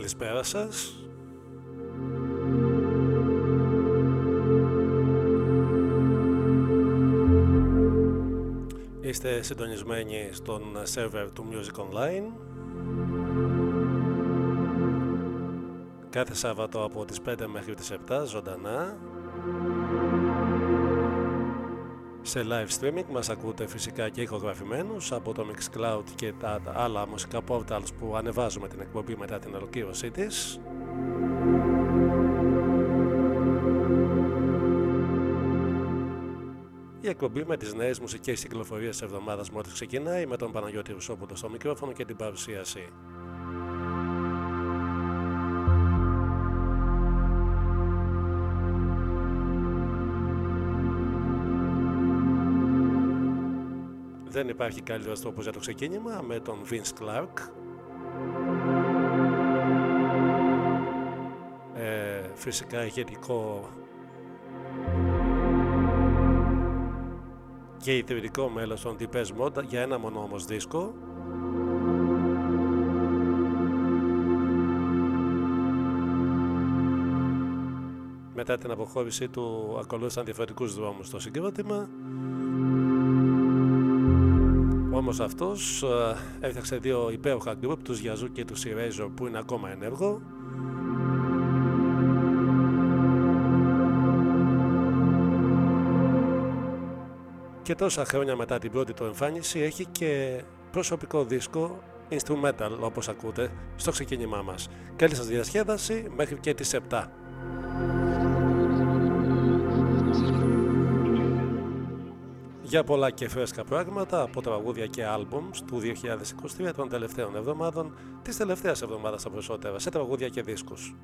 Καλησπέρα σας. Είστε συντονισμένοι στον σερβερ του Music Online. Κάθε Σάββατο από τις 5 μέχρι τις 7 ζωντανά. Σε live streaming μας ακούτε φυσικά και ηχογραφημένους από το Mixcloud και τα άλλα μουσικά portals που ανεβάζουμε την εκπομπή μετά την ολοκλήρωσή της. Η εκπομπή με τις νέες μουσικές κυκλοφορίες της εβδομάδας μόλις ξεκινάει με τον Παναγιώτη Ρουσόπουλο στο μικρόφωνο και την παρουσίαση. Δεν υπάρχει καλύτερος τρόπος για το ξεκίνημα με τον Vince Clark. Ε, φυσικά ηγετικό και ιδρυτικό μέλος των Deepest Mode για ένα μόνο όμως δίσκο. Μετά την αποχώρησή του ακολούθησαν διαφορετικούς δρόμους στο συγκρότημα όμως αυτός ε, έφτιαξε δύο υπέροχα group, τους Yazoo και τους Eraser που είναι ακόμα ενέργο. Και τόσα χρόνια μετά την πρώτη του εμφάνιση έχει και προσωπικό δίσκο instrumental όπως ακούτε στο ξεκίνημά μας. Καλή σας διασκέδαση μέχρι και τις 7. Για πολλά και φρέσκα πράγματα από τραγούδια και άλμπουμ του 2023 των τελευταίων εβδομάδων, της τελευταίας εβδομάδας τα περισσότερα, σε τραγούδια και δίσκους.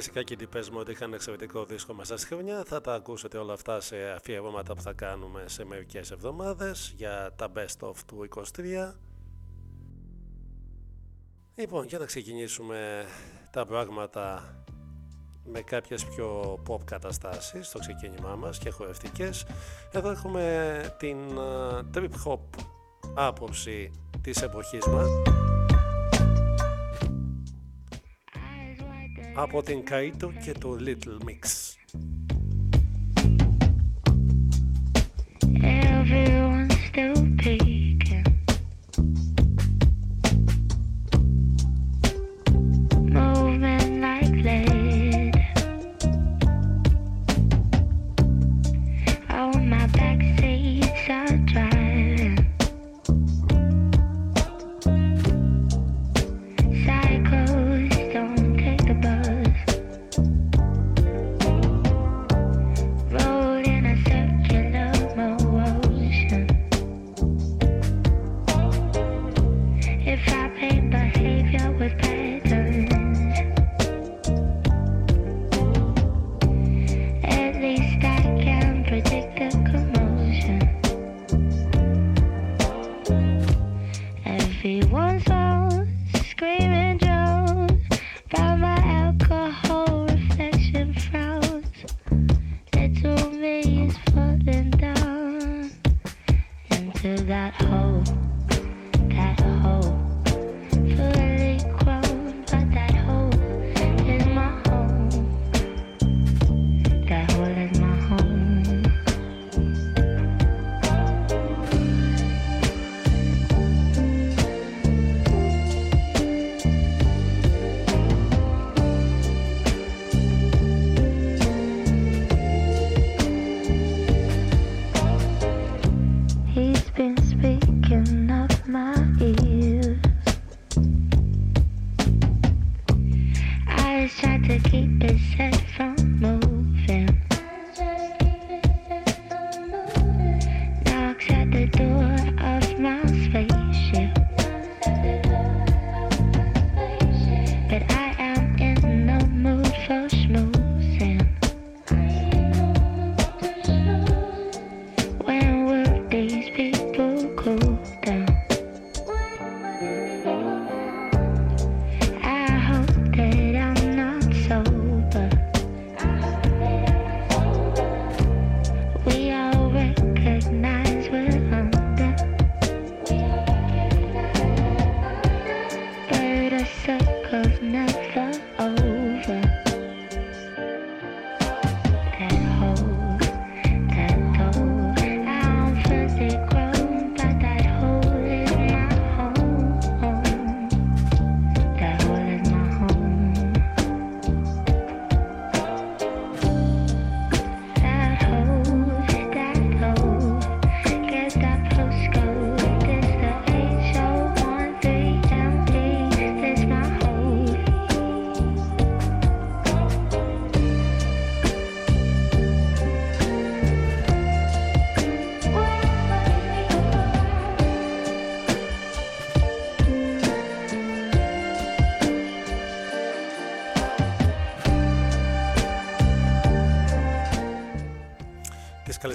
Φυσικά και οι τυπές μου ότι είχαν εξαιρετικό δίσκο μέσα στη χρονιά. Θα τα ακούσετε όλα αυτά σε αφιερώματα που θα κάνουμε σε μερικές εβδομάδες για τα best of του 23. Λοιπόν, για να ξεκινήσουμε τα πράγματα με κάποιες πιο pop καταστάσεις στο ξεκίνημά μας και χορευτικές. Εδώ έχουμε την trip hop άποψη της εποχής μας. από την Καΐτο και το Little Mix. Everyone's still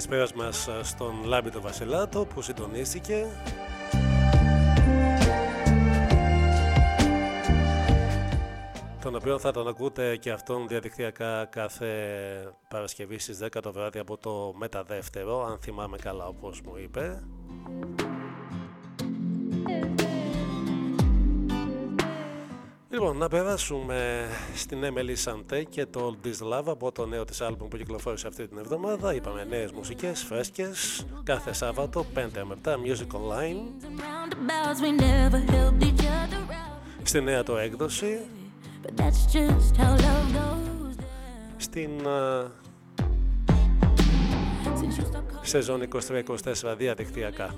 καλησπέρα μας στον Λάμπη το Βασιλάτο που συντονίστηκε. Τον οποίο θα τον ακούτε και αυτόν διαδικτυακά κάθε Παρασκευή στις 10 το βράδυ από το μεταδεύτερο αν θυμάμαι καλά όπως μου είπε Λοιπόν, να περάσουμε στην Emily Sante και το All This Love από το νέο της άλμπουμ που κυκλοφόρησε αυτή την εβδομάδα. Είπαμε νέες μουσικές, φρέσκες, κάθε Σάββατο, 5 με 7, Music Online. Στη νέα το έκδοση. Στην uh, σεζόν 23-24 διαδικτυακά.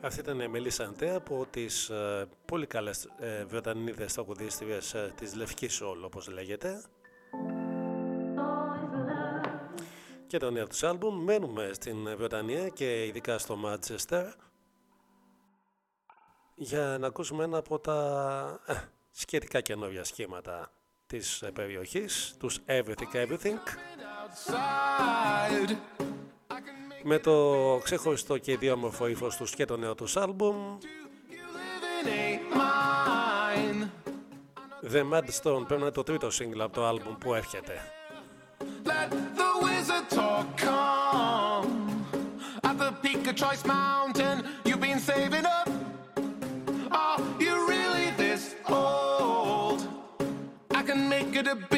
Αυτή ήταν η Μελή Σαντέ από τις ε, πολύ καλές ε, Βρετανίδες τραγουδίστριες ε, της Λευκής Σόλ όπως λέγεται. Και το νέο τους άλμπουμ μένουμε στην Βρετανία και ειδικά στο Μάντσεστερ για να ακούσουμε ένα από τα ε, σχετικά καινούργια σχήματα της ε, περιοχής, τους Everything Everything με το ξεχωριστό και ιδιόμορφο ύφος τους και το νέο τους άλμπουμ The Mad Stone πρέπει να είναι το τρίτο σύγκλα από το άλμπουμ που έρχεται Let the wizard talk come At the peak of Choice Mountain You've been saving up Are you really this old? I can make it a business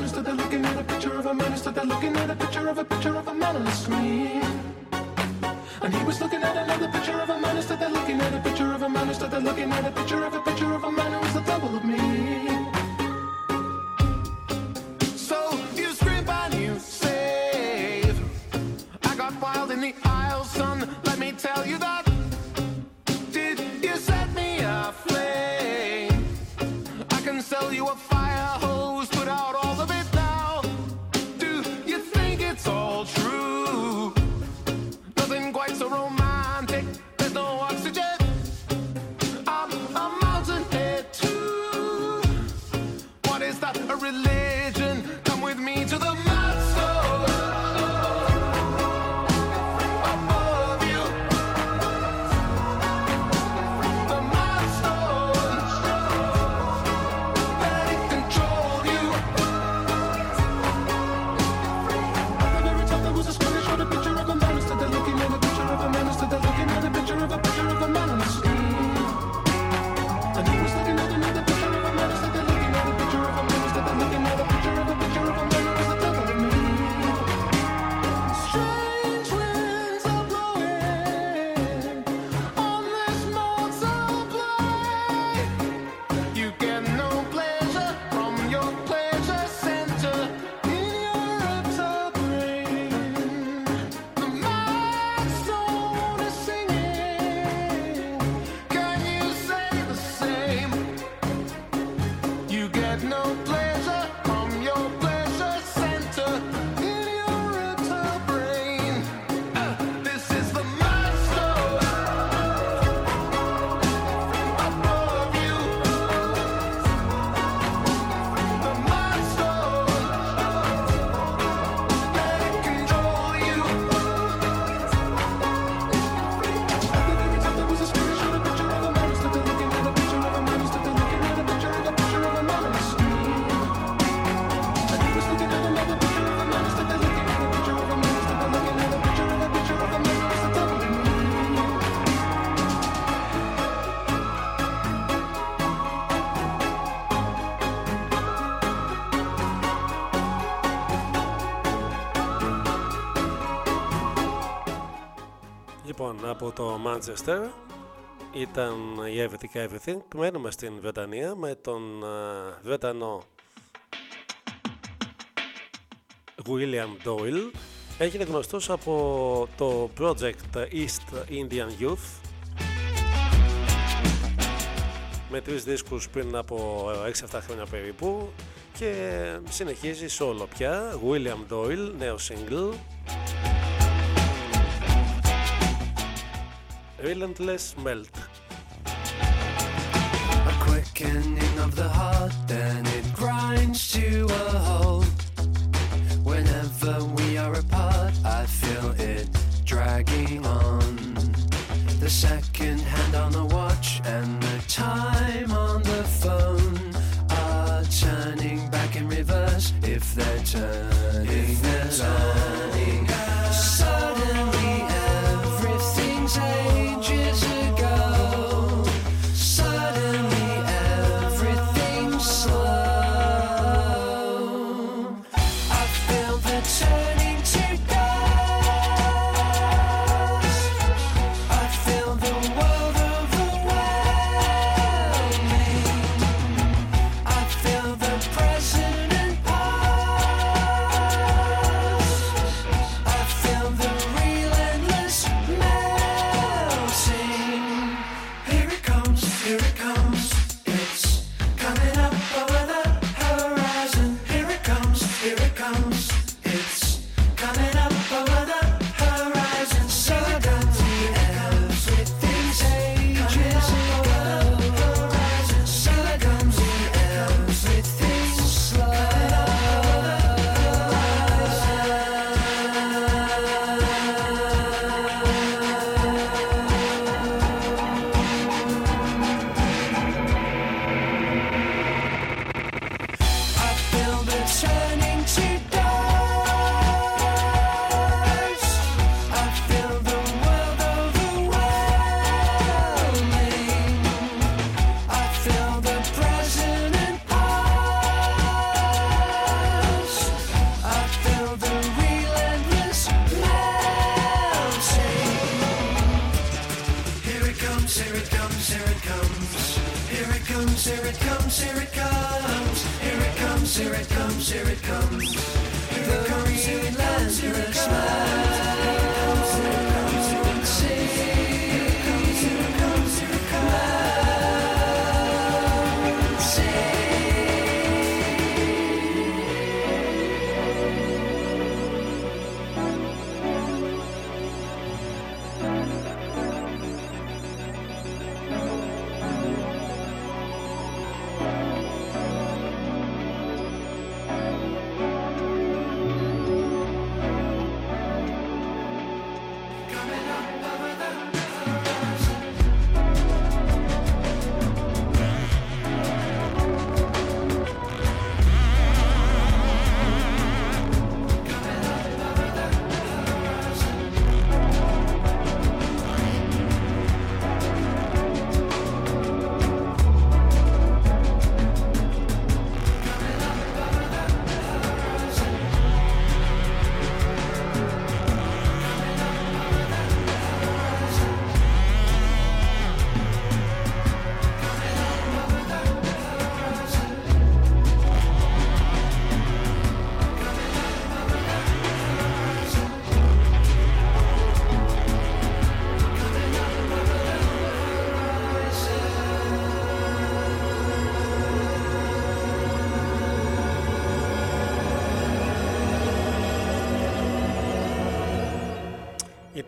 man stood there looking at a picture of a man stood there looking at a picture of a picture of a man on the screen. And he was looking at another picture of a man stood there looking at a picture of a man stood there looking at a picture of a picture of a man who was the double of me. Από το Manchester. Ήταν η Everything Everything. Μένουμε στην Βρετανία με τον uh, Βρετανό William Doyle. Έγινε γνωστός από το project East Indian Youth. Με τρεις δίσκους πριν από 6-7 χρόνια περίπου. Και συνεχίζει solo πια. William Doyle, νέο single Relentless Melt. A quickening of the heart, then it grinds to a halt. Whenever we are apart, I feel it dragging on. The second hand on the watch and the time on the phone are turning back in reverse if they're turning. If they're turning.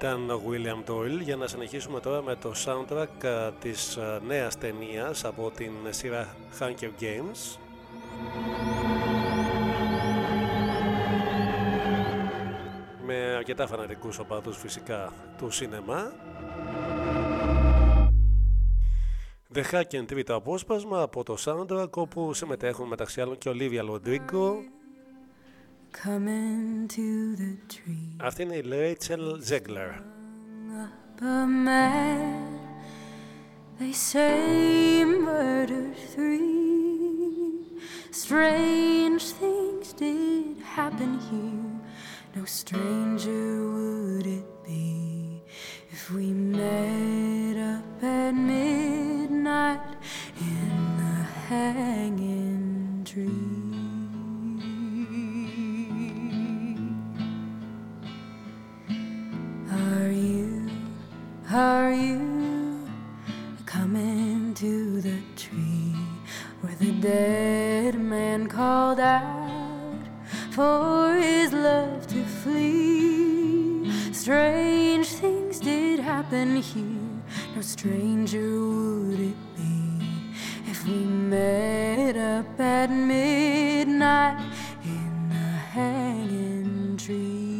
Ήταν ο William Doyle. Για να συνεχίσουμε τώρα με το soundtrack ε, της ε, νέας ταινίας από την σειρά Hunger Games. Με αρκετά φανατικούς οπαδούς φυσικά του σινεμά. The Hack τρίτο απόσπασμα από το soundtrack όπου συμμετέχουν μεταξύ άλλων και Olivia Rodrigo αυτή είναι η Rachel Zegler They say murder three Strange things did happen here No stranger would it be If we met up at midnight In the hanging tree Are you, are you coming to the tree where the dead man called out for his love to flee? Strange things did happen here, no stranger would it be if we met up at midnight in the hanging tree.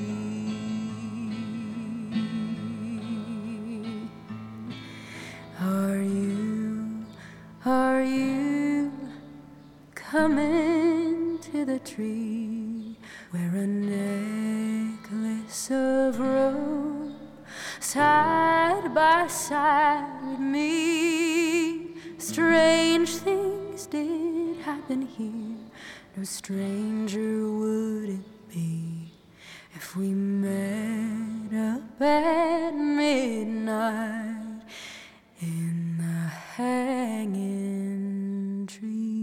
Are you, are you coming to the tree where a necklace of rope side by side with me? Strange things did happen here, no stranger would it be if we met up at midnight in the hanging tree.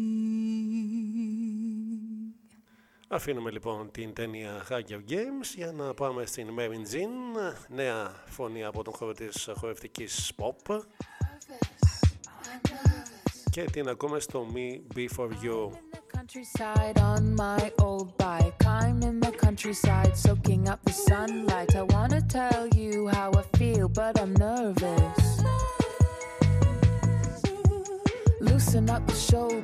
Αφήνουμε λοιπόν την ταινία Hacker Games για να πάμε στην Marin Jean, νέα φωνή από τον χώρο της χορευτικής pop και την ακούμε στο Me Before You. countryside on my old bike. I'm in the countryside soaking up the sunlight. I wanna tell you how I feel, but I'm nervous. mixing up the show.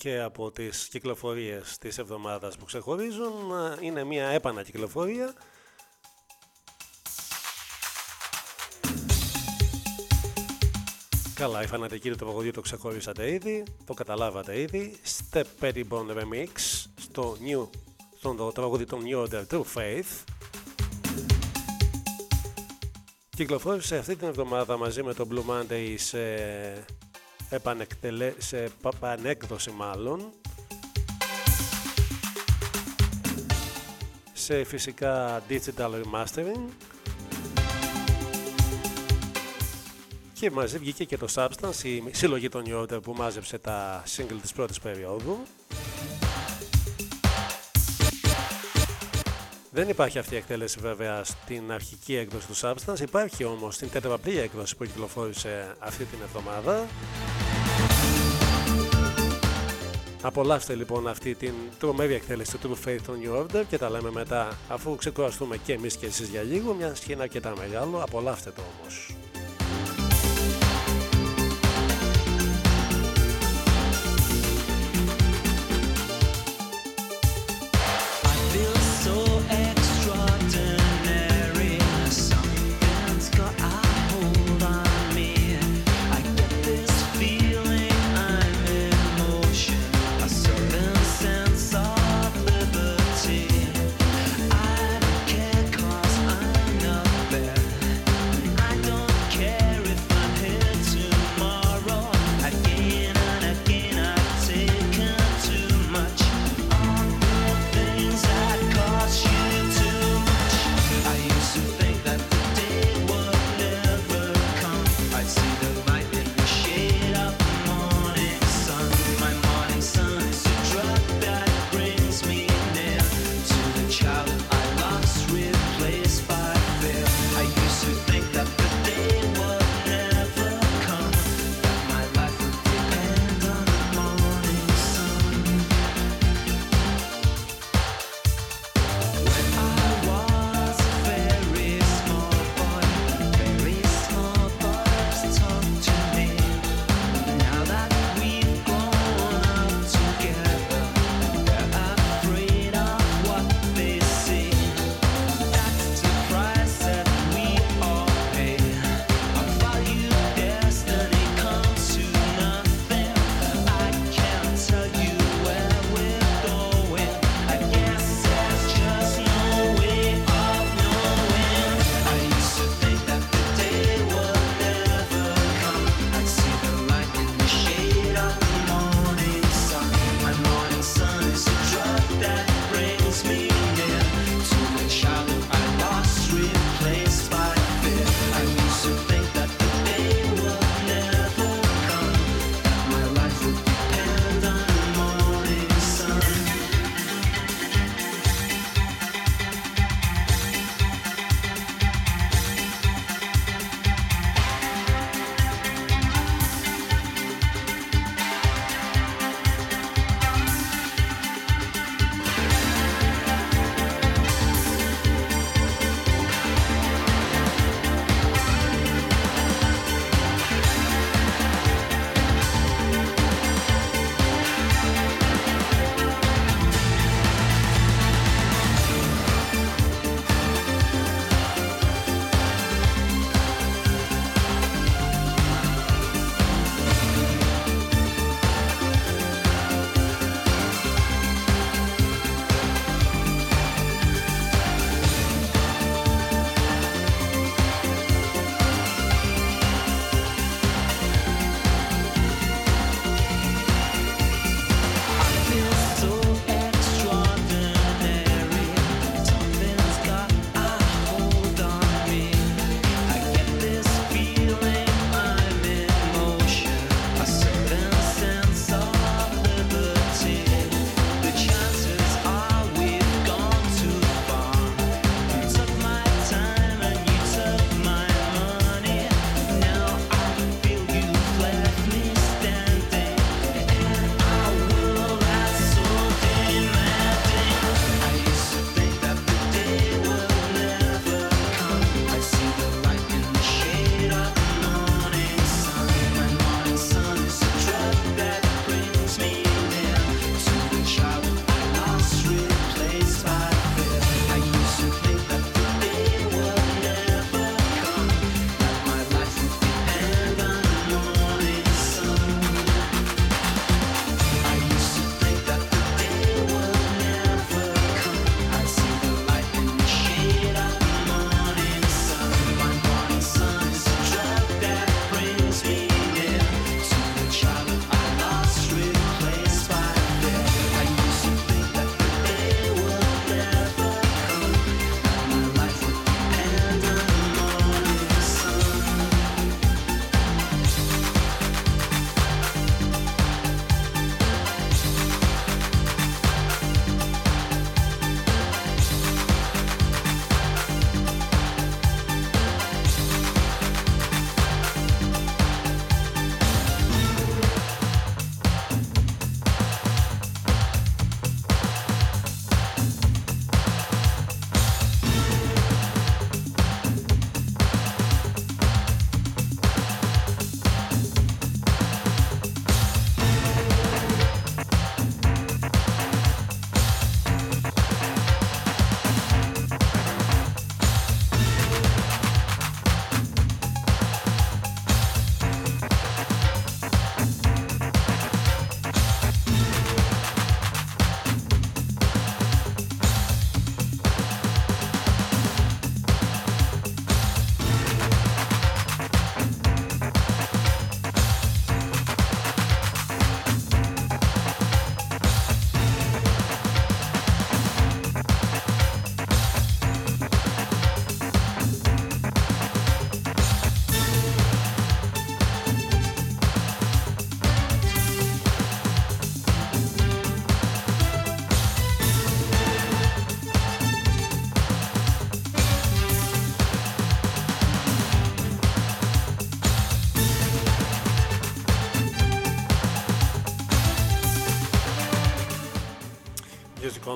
Και από τις κυκλοφορίες της εβδομάδας που ξεχωρίζουν είναι μια επανακυκλοφορία Καλά, οι φανατικοί του τραγωδίου το ξεχωρίσατε ήδη, το καταλάβατε ήδη. Step Pettibone Remix στο, new, στο τραγωδί των New Order True Faith. Κυκλοφόρησε αυτή την εβδομάδα μαζί με το Blue Monday σε, επανεκτελε... σε επανέκδοση μάλλον σε φυσικά digital remastering και μαζί βγήκε και το Substance, η συλλογή των New Order που μάζεψε τα single της πρώτης περίοδου. Δεν υπάρχει αυτή η εκτέλεση βέβαια στην αρχική έκδοση του Substance, υπάρχει όμως στην τετραπλή έκδοση που κυκλοφόρησε αυτή την εβδομάδα. Απολαύστε λοιπόν αυτή την τρομερή εκτέλεση του True Faith των New Order και τα λέμε μετά αφού ξεκουραστούμε και εμείς και εσείς για λίγο, μια σχήνα αρκετά μεγάλο, απολαύστε το όμως.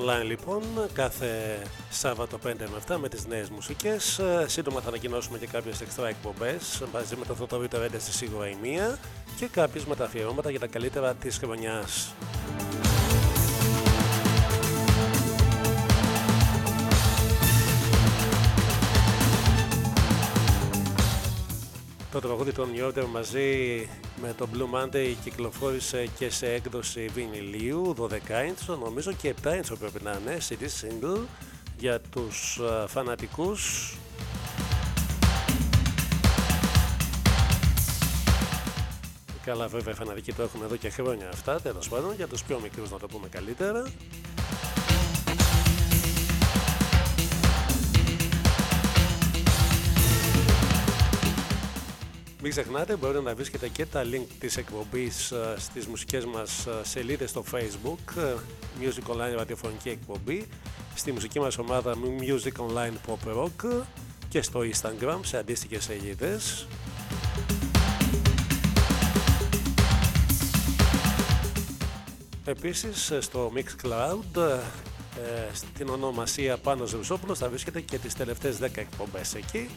Online λοιπόν κάθε Σάββατο 5 με 7 με τις νέες μουσικές σύντομα θα ανακοινώσουμε και κάποιες εξτρά εκπομπές μαζί με το φωτοβίτο ένταση σίγουρα η μία και κάποιες μεταφιερώματα για τα καλύτερα της χρονιάς. Το τραγούδι των Yorter μαζί με το Blue Monday κυκλοφόρησε και σε έκδοση βινιλίου 12 inch, νομίζω και 7 inch πρέπει να είναι, CD single για τους φανατικούς. Καλά βέβαια οι φανατικοί το έχουμε εδώ και χρόνια αυτά, τέλος πάντων για τους πιο μικρούς να το πούμε καλύτερα Μην ξεχνάτε, μπορείτε να βρίσκετε και τα link της εκπομπής ε, στις μουσικές μας ε, σελίδες στο facebook ε, Music Online ραδιοφωνική εκπομπή στη μουσική μας ομάδα Music Online Pop Rock και στο Instagram σε αντίστοιχες σελίδες. Επίσης στο Mixcloud στην ονομασία Πάνος Ρουσόπουλος θα βρίσκεται και τις τελευταίες 10 εκπομπές εκεί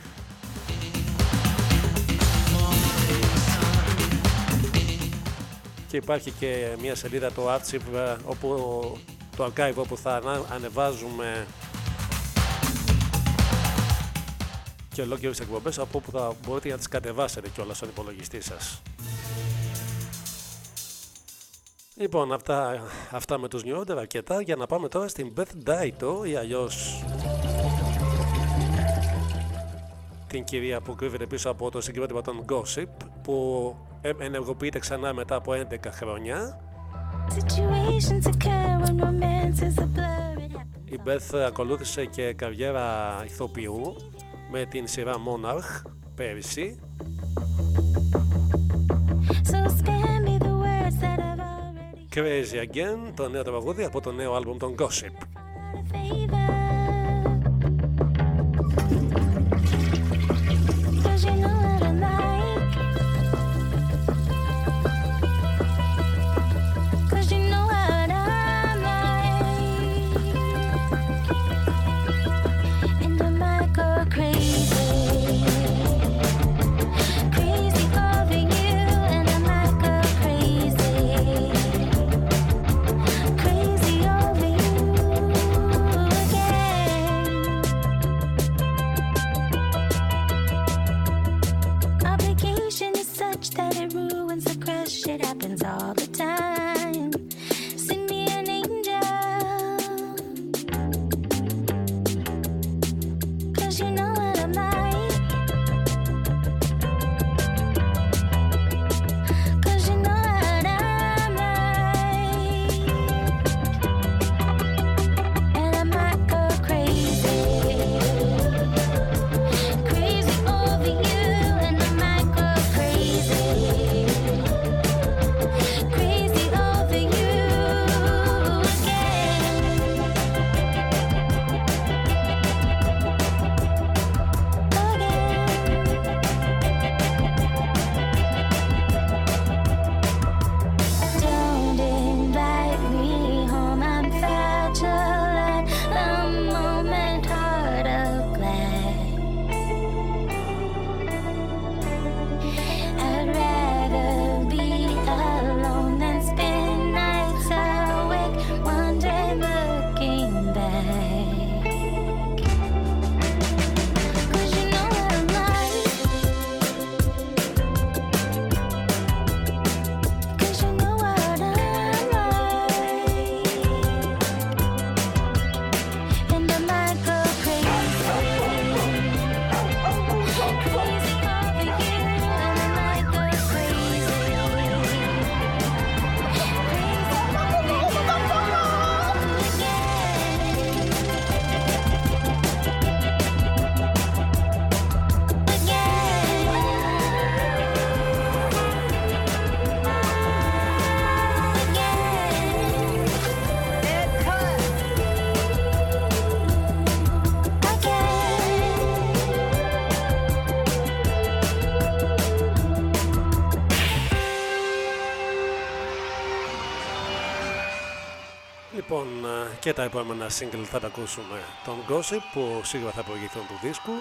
και υπάρχει και μια σελίδα το Archive όπου το archive όπου θα ανεβάζουμε και ολόκληρες εκπομπές από όπου θα μπορείτε να τις κατεβάσετε κιόλας στον υπολογιστή σας. Λοιπόν, αυτά, αυτά με τους New αρκετά για να πάμε τώρα στην Beth Daito ή αλλιώς την κυρία που κρύβεται πίσω από το συγκρότημα των Gossip που ενεργοποιείται ξανά μετά από 11 χρόνια. Η Beth ακολούθησε και καριέρα ηθοποιού με την σειρά Monarch πέρυσι. Crazy Again, το νέο τραγούδι από το νέο άλμπουμ των Gossip. Και τα επόμενα single θα τα ακούσουμε. Τον Gossip που σίγουρα θα προηγηθούν του δίσκου.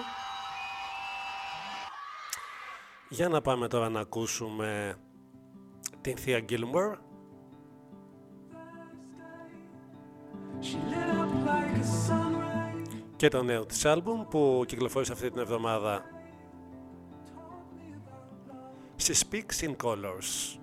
Για να πάμε τώρα να ακούσουμε την Thea Gilmore και το νέο της άλμπουμ που κυκλοφόρησε αυτή την εβδομάδα. She Speaks in Colors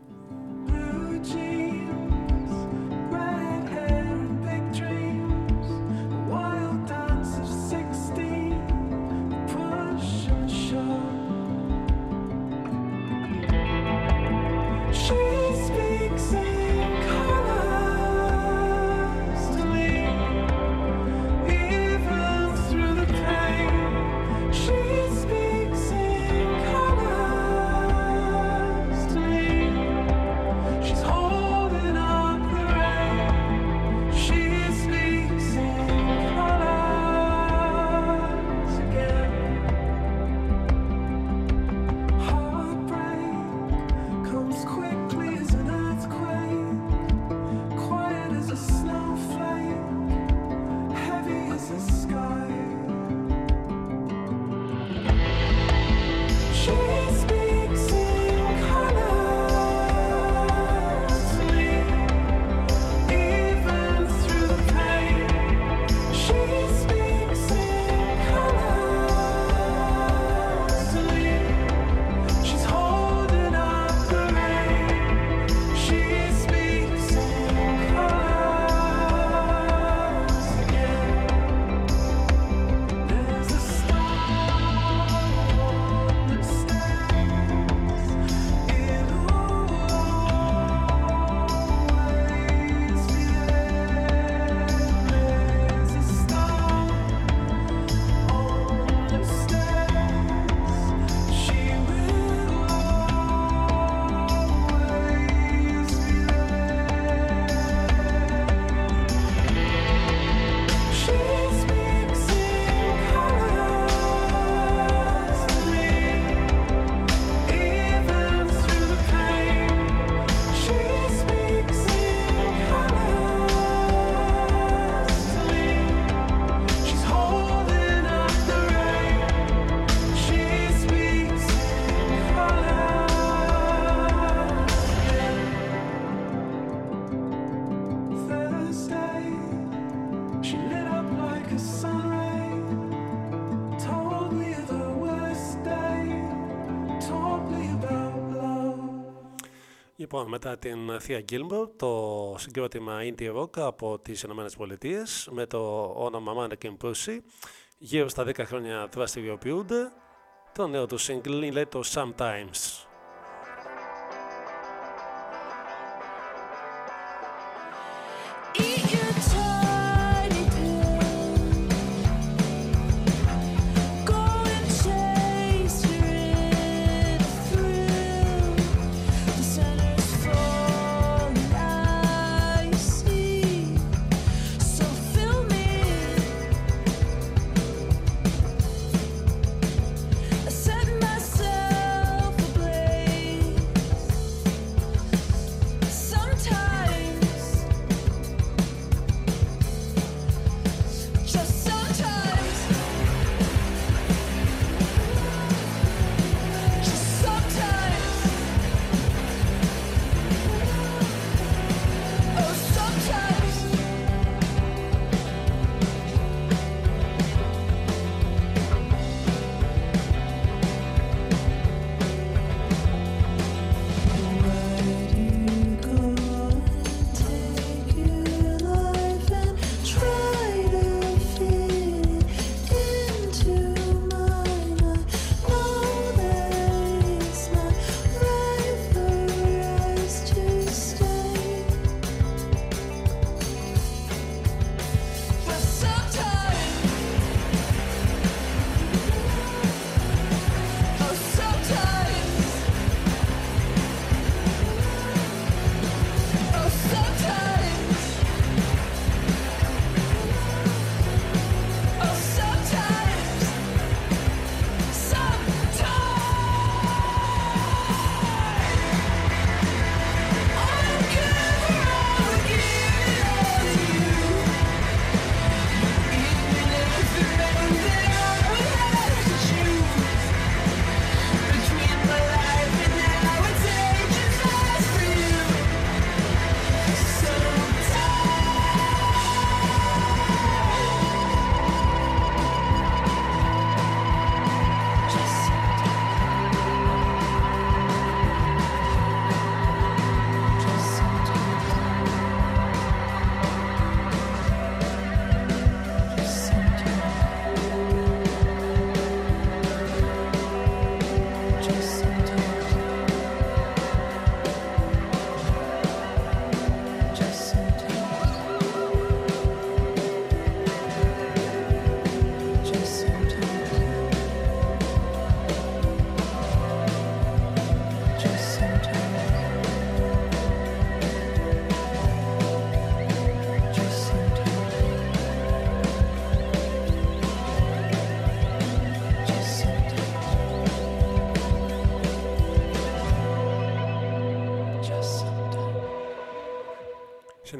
Λοιπόν, μετά την Θεία Gilmore, το συγκρότημα Indie Rock από τις Ηνωμένες Πολιτείες με το όνομα Mannequin Pussy γύρω στα 10 χρόνια δραστηριοποιούνται. Το νέο του single είναι το Sometimes.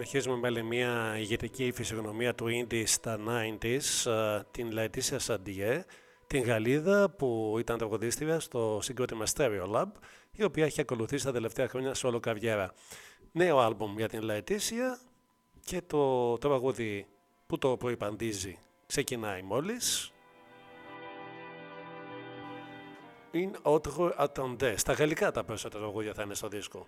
Συνεχίζουμε με μια ηγετική φυσιογνωμία του Indie στα 90s, ε, την Λαϊτήσια Σαντιέ, την Γαλλίδα που ήταν τραγουδίστρια στο συγκρότημα Stereo Lab, η οποία έχει ακολουθήσει τα τελευταία χρόνια σε όλο καβιέρα. Νέο άλμπουμ για την Λαϊτήσια και το τραγούδι που το προϋπαντίζει ξεκινάει μόλις. Είναι autre attendez. Στα γαλλικά τα περισσότερα τραγούδια θα είναι στο δίσκο.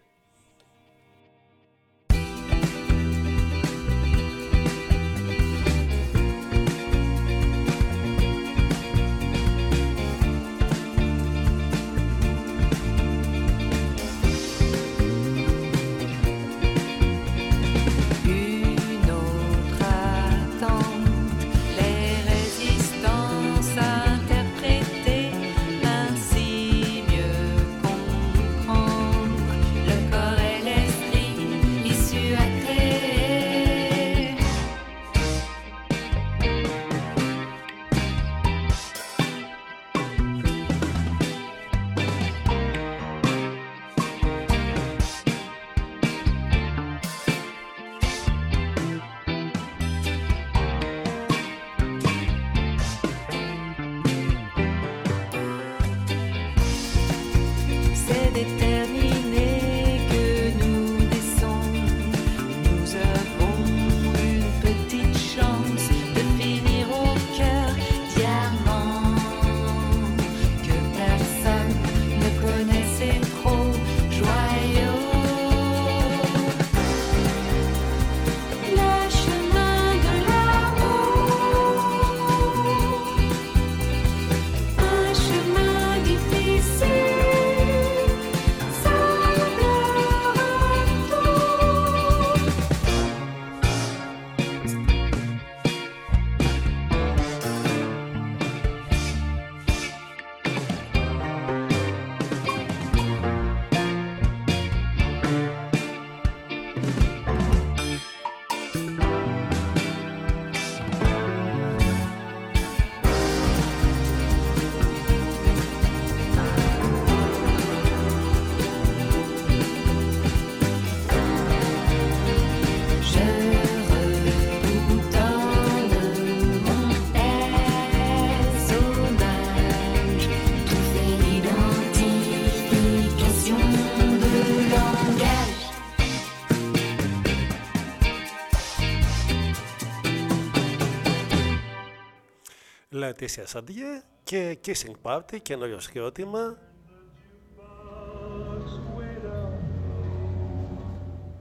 Λαιτήσια Σαντιέ και Kissing Party, καινούριο σκιώτημα.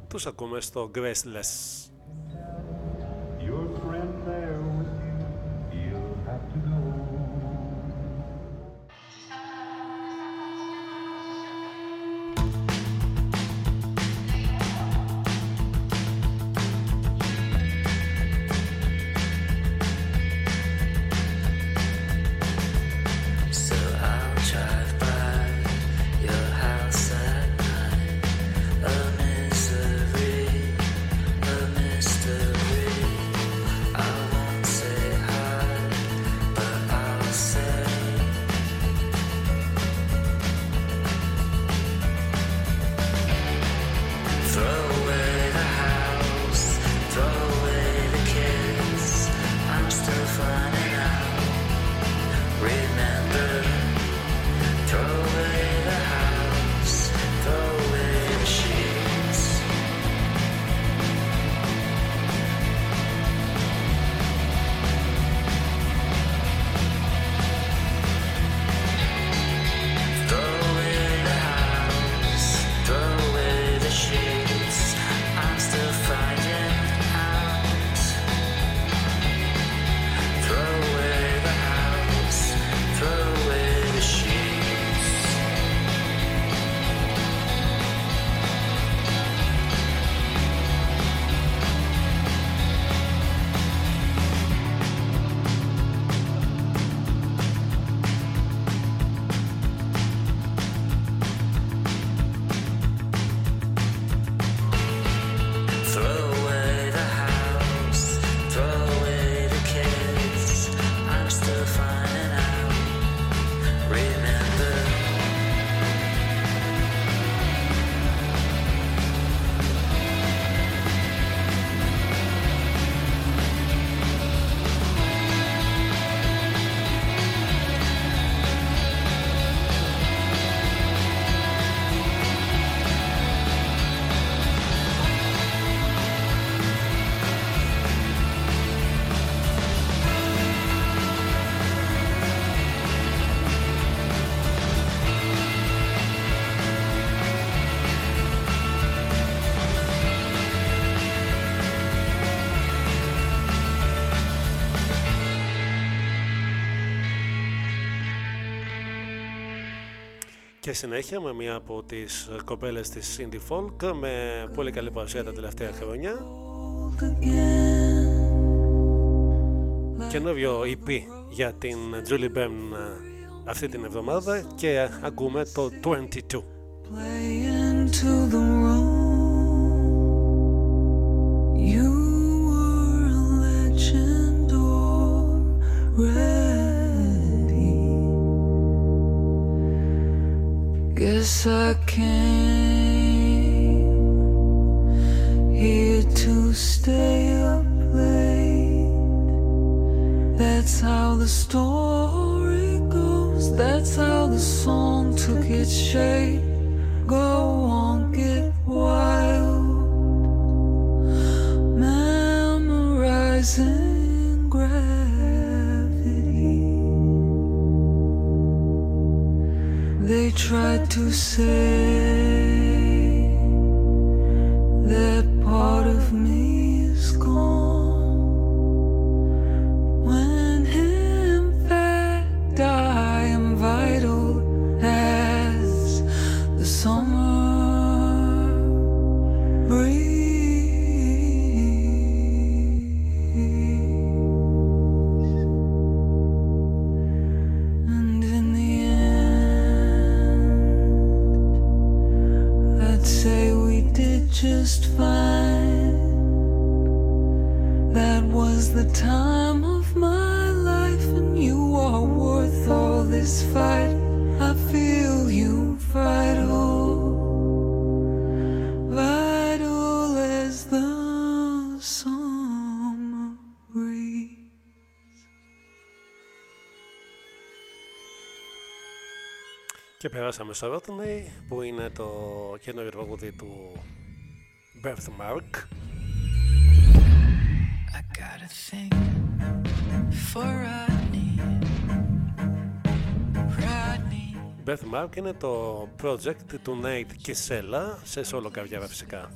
Τους ακούμε στο Graceless. Και συνέχεια με μία από τις κοπέλες της Indie Folk με πολύ καλή παρουσία τα τελευταία χρόνια. Καινούριο EP για την Julie Byrne αυτή την εβδομάδα και ακούμε το 22 I came here to stay up late. That's how the story goes. That's how the song took its shape. To say περάσαμε στο Rodney που είναι το καινούριο τραγούδι του Birthmark. I got a thing for Rodney. Rodney. Birthmark είναι το project του Nate Kisella σε solo καριέρα φυσικά.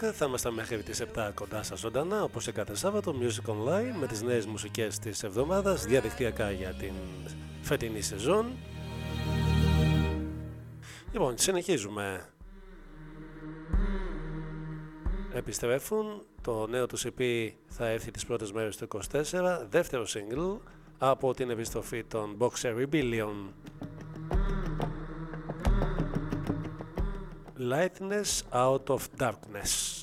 Θα είμαστε μέχρι τις 7 κοντά σας ζωντανά όπως σε κάθε Σάββατο Music Online με τις νέες μουσικές της εβδομάδας διαδικτυακά για την φετινή σεζόν. Λοιπόν, συνεχίζουμε. Επιστρέφουν. Το νέο τους CP θα έρθει τις πρώτες μέρες του 24 δεύτερο single από την επιστροφή των Boxer Rebellion lightness out of darkness.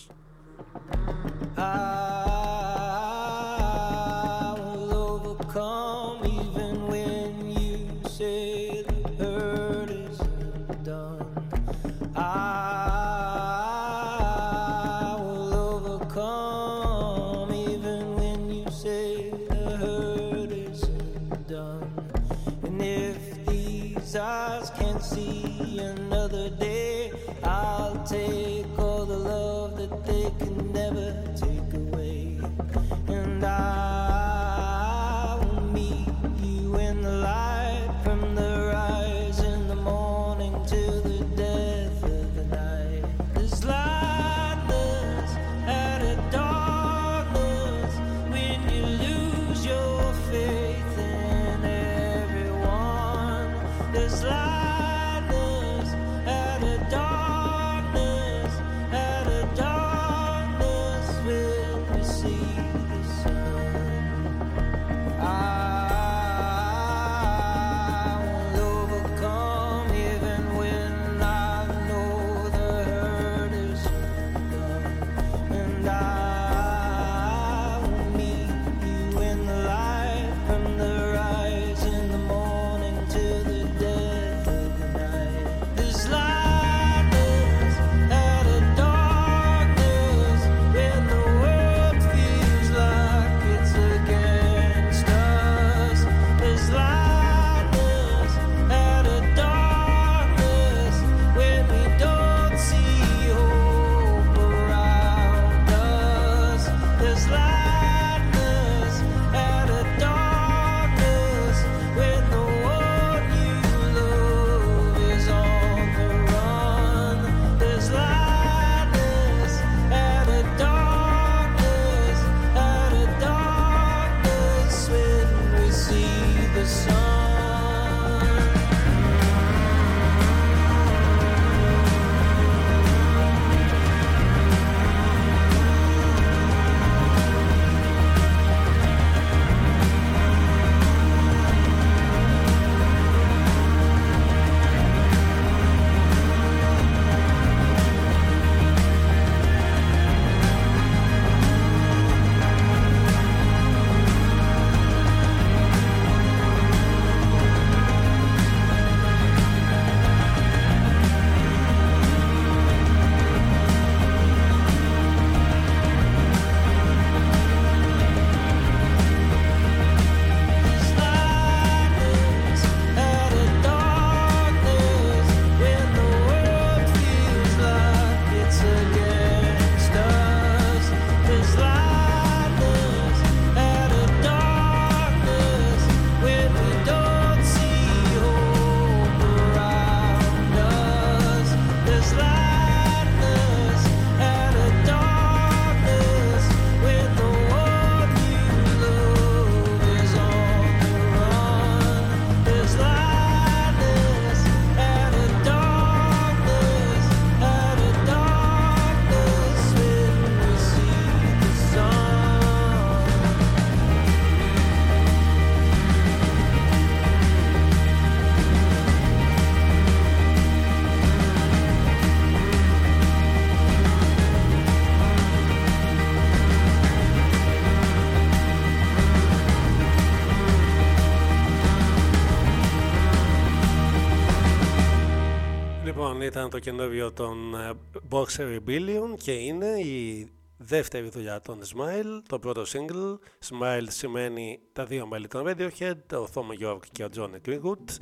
Ήταν το καινούριο των ε, Boxer Rebellion και είναι η δεύτερη δουλειά των Smile, το πρώτο single. Smile σημαίνει τα δύο μέλη των Radiohead, ο Tom York και ο John Greenwood,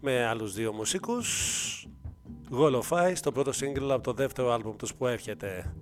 με άλλους δύο μουσικούς. Wall of Ice, το πρώτο single από το δεύτερο άλμπουμ τους που έρχεται.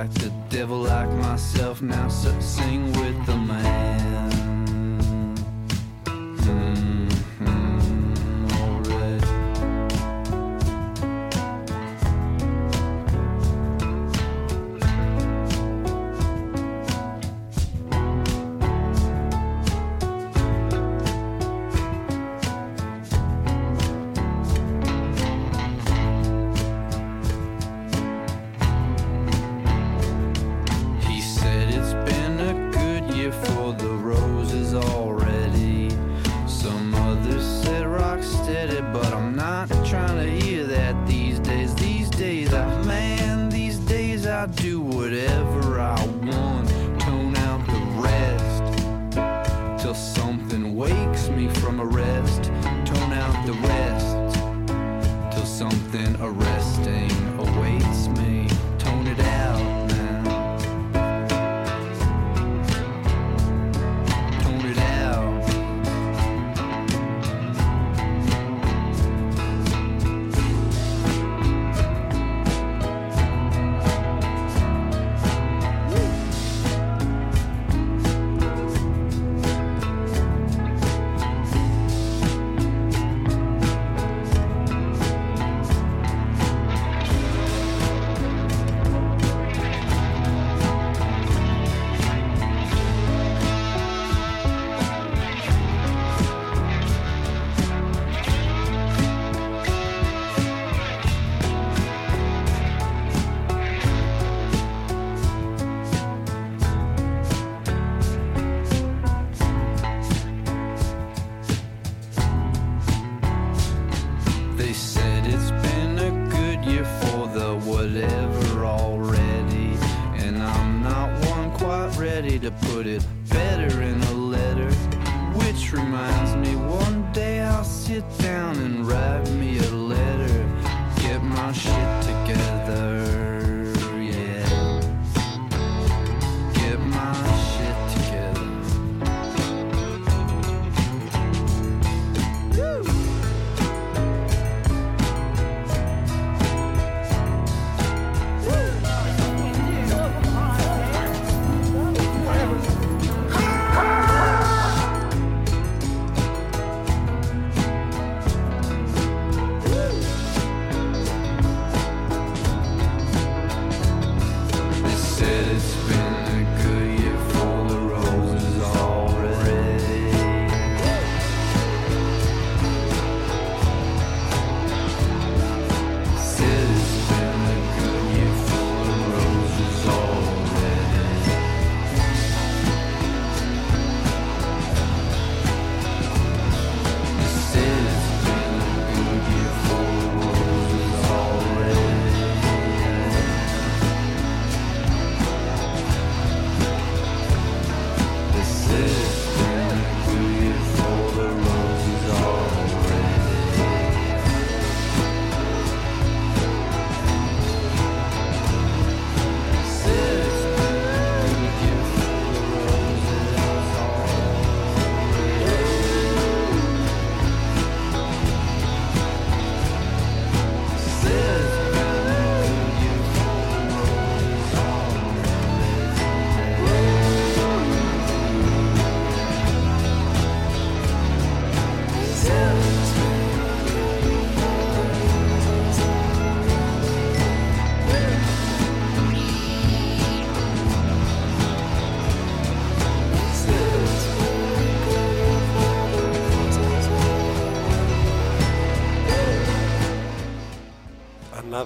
Like the devil, like myself, now sing with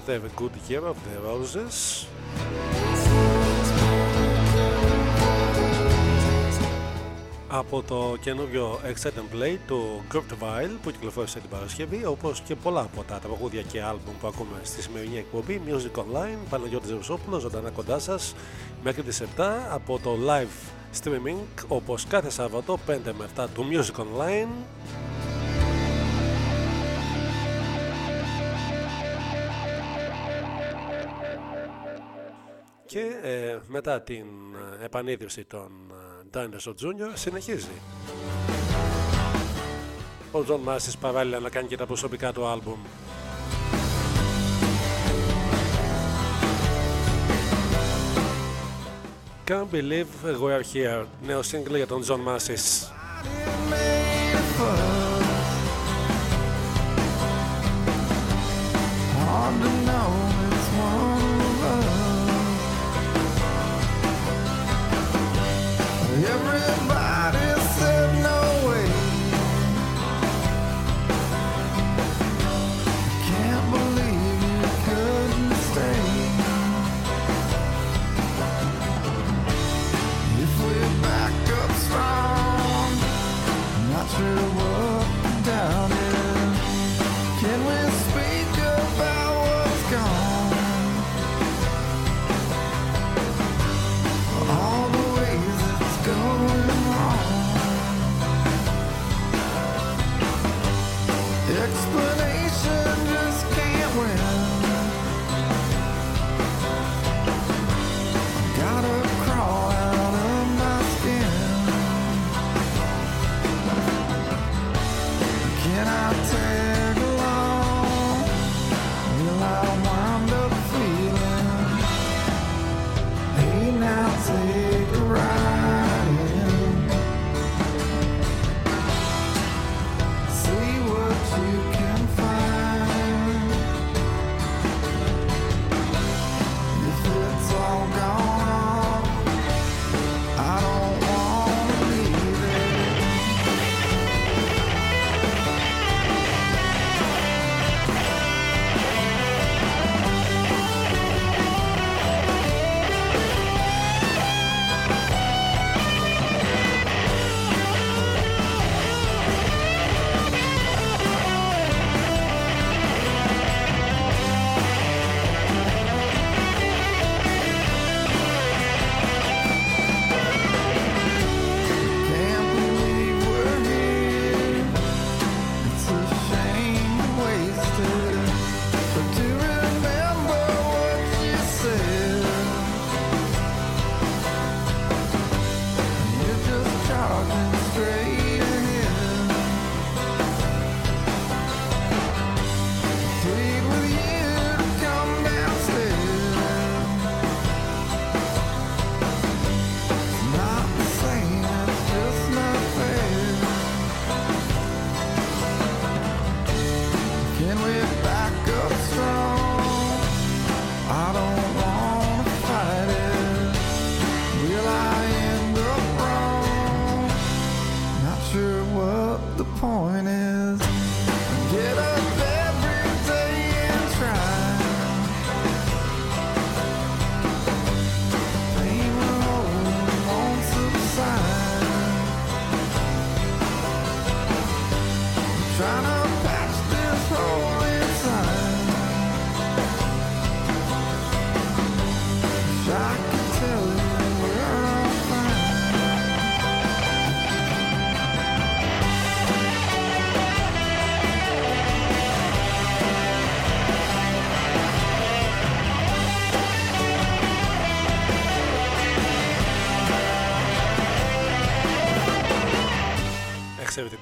Another Good Year of the Roses. από το καινούριο Extend Play του Group Vile που κυκλοφόρησε την Παρασκευή όπως και πολλά από τα τραγούδια και άλμπουμ που ακούμε στη σημερινή εκπομπή Music Online, Παναγιώτης Ζευσόπουλος, ζωντανά κοντά σας μέχρι τις 7 από το live streaming όπως κάθε Σάββατο 5 με 7 του Music Online Ε, μετά την ε, επανίδρυση των ε, Dinosaur Junior συνεχίζει. Ο J Mascis παράλληλα να κάνει και τα προσωπικά του άλμπουμ. Can't Believe We're Here, νέο single για τον J Mascis. Everybody.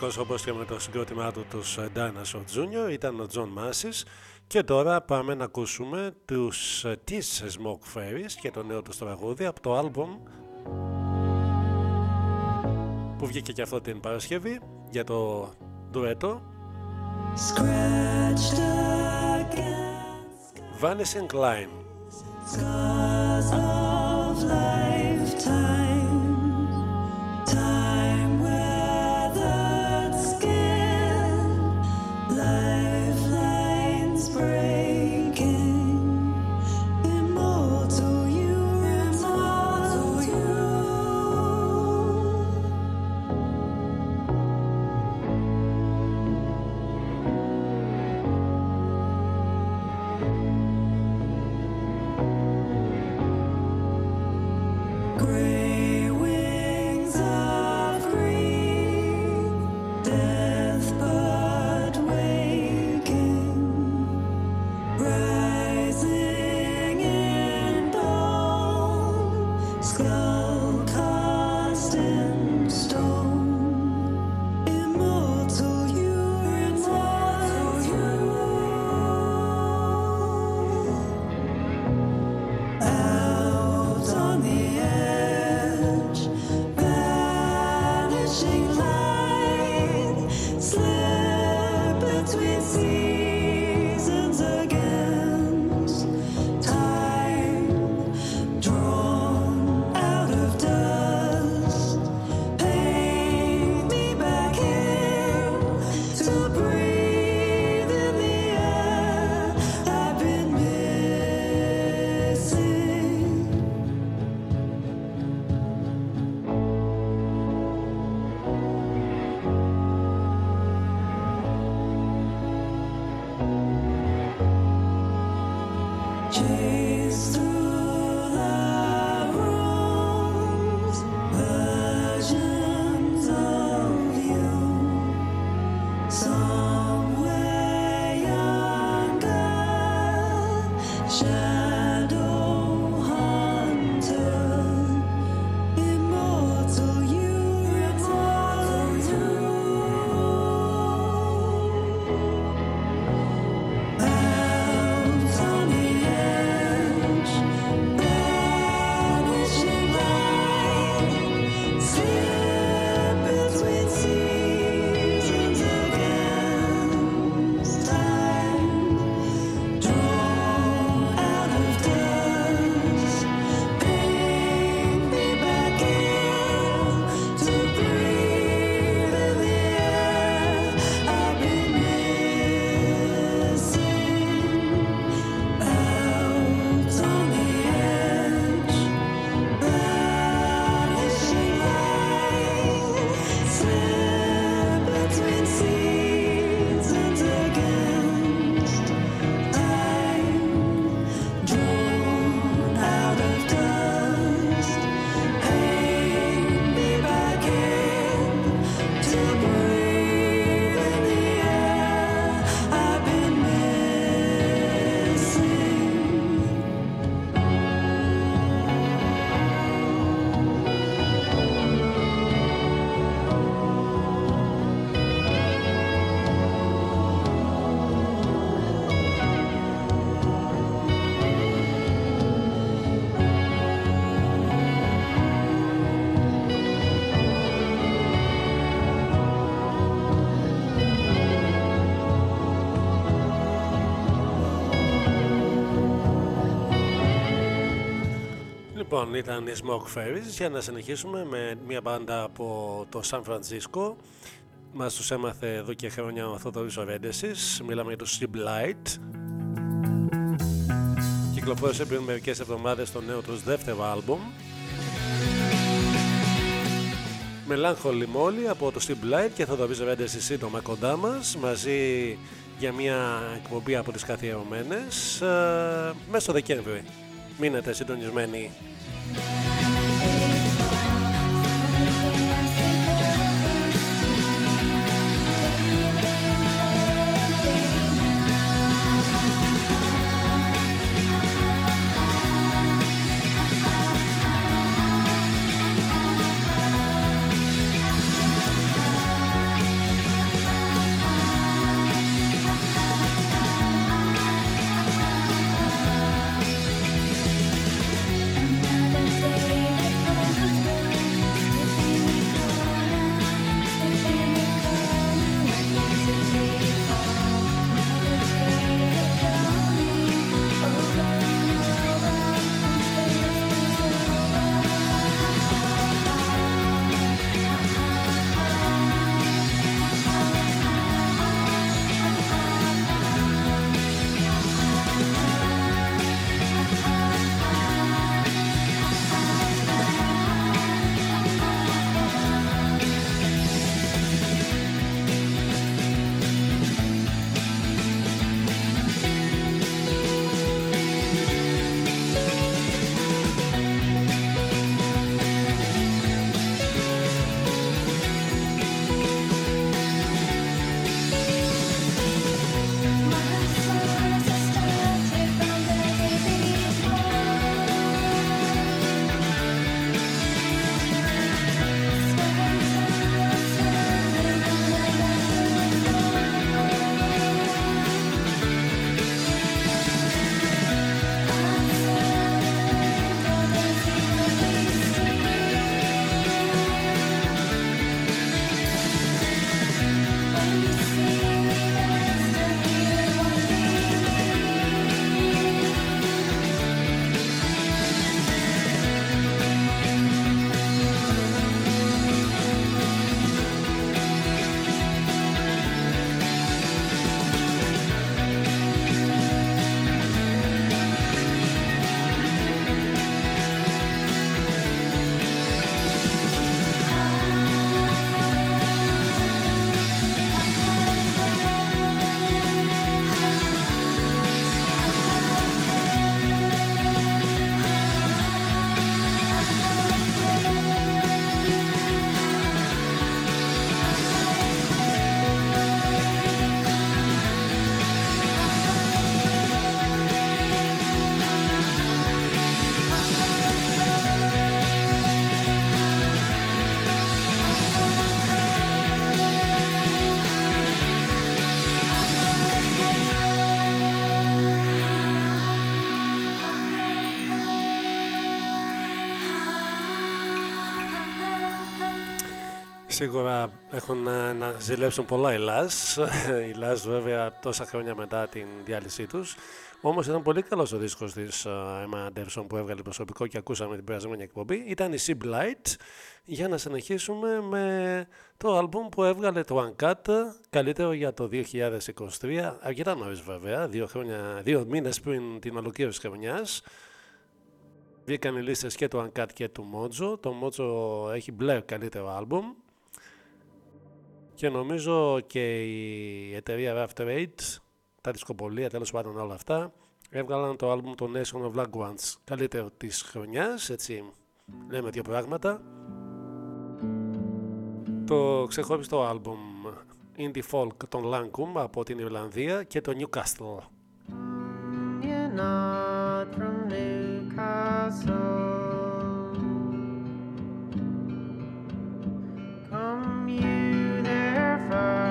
Μοναδικός όπως και με το συγκρότημά του τους ε, Dinosaur Junior ήταν ο John Massis και τώρα πάμε να ακούσουμε τους ε, τις Smoke Fairies και το νέο τους τραγούδι από το άλμπομ που βγήκε και αυτό την Παρασκευή για το ντουέτο. Vanishing Line. Scars of lifetime. Time Λοιπόν, ήταν οι Smoke Fairies για να συνεχίσουμε με μια μπάντα από το Σαν Φρανσίσκο. Μας τους έμαθε εδώ και χρόνια ο Θοδωρής Ορέντεσης. Μιλάμε για το Sea Blight. Κυκλοφόρησε πριν μερικές εβδομάδες το νέο τους δεύτερο άλμπουμ. Melancholy Molly από το Steve Blight και Θοδωρής Ορέντεσης σύντομα κοντά μας μαζί για μια εκπομπή από τις καθιερωμένες ε, μέσα στο Δεκέμβρη. Μείνετε συντονισμένοι. Bye. Σίγουρα έχουν να, να ζηλέψουν πολλά οι Λας. οι Λας βέβαια τόσα χρόνια μετά την διάλυσή τους. Όμως ήταν πολύ καλός ο δίσκος της uh, Emma Anderson που έβγαλε προσωπικό και ακούσαμε την περασμένη εκπομπή. Ήταν η Sea Blight για να συνεχίσουμε με το άλμπουμ που έβγαλε το Uncut καλύτερο για το 2023. Αρκετά νωρίς βέβαια, δύο, χρόνια, δύο μήνες πριν την ολοκλήρωση της χρονιάς. Βγήκαν οι λίστες και του Uncut και του Mojo. Το Mojo έχει μπλε καλύτερο άλμπουμ και νομίζω και η εταιρεία Rough Trade, τα δισκοπολία τέλος πάντων όλα αυτά, έβγαλαν το άλμπουμ το Nation of Black Ones, καλύτερο της χρονιάς, έτσι λέμε δύο πράγματα. Το ξεχώριστο άλμπουμ Indie Folk των Lancome από την Ιρλανδία και το Newcastle. You're not from Newcastle. River.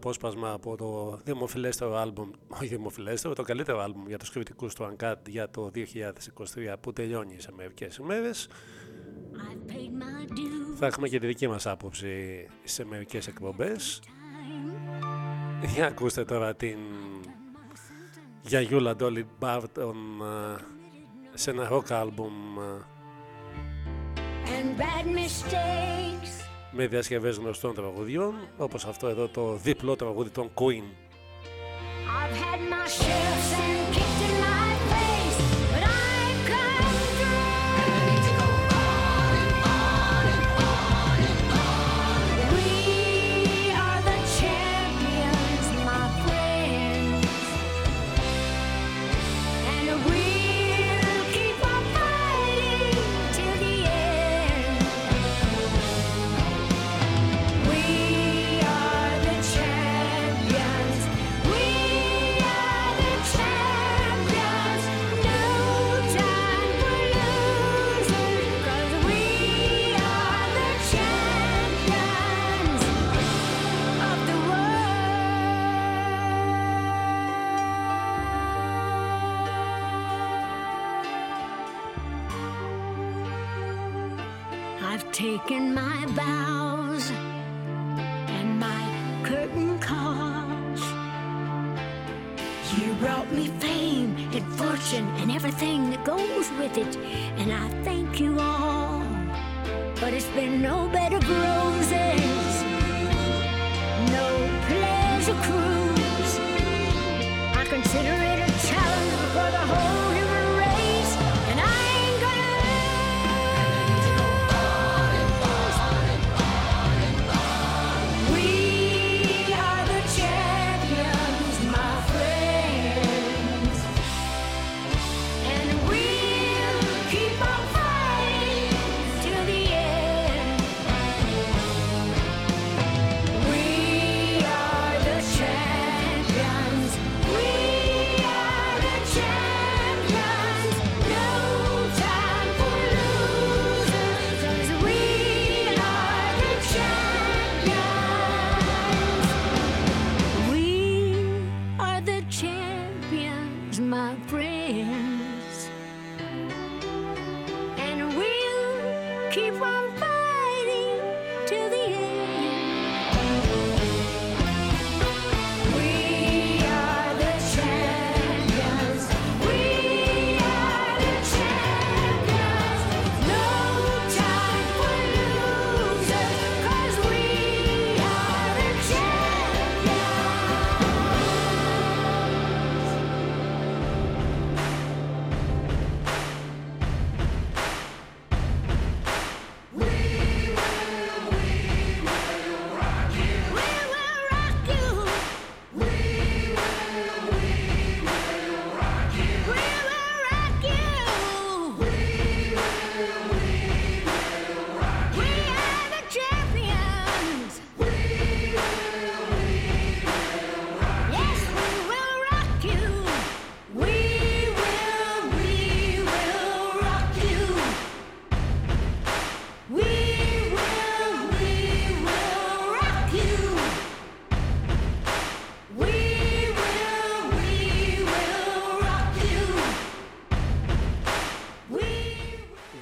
Απόσπασμα από το δημοφιλέστερο άλμπουμ, όχι δημοφιλέστερο, το καλύτερο άλμπουμ για τους κριτικούς του Uncut για το 2023 που τελειώνει σε μερικές ημέρες. I've paid my dues. Θα έχουμε και τη δική μας άποψη σε μερικές εκπομπές. Για ακούστε τώρα την γιαγιούλα Dolly Parton ε, σε ένα rock album ε, And bad mistakes. Με διασκευές γνωστών τραγουδιών όπως αυτό εδώ το διπλό τραγούδι των Queen. I've had my shifts and kicked in my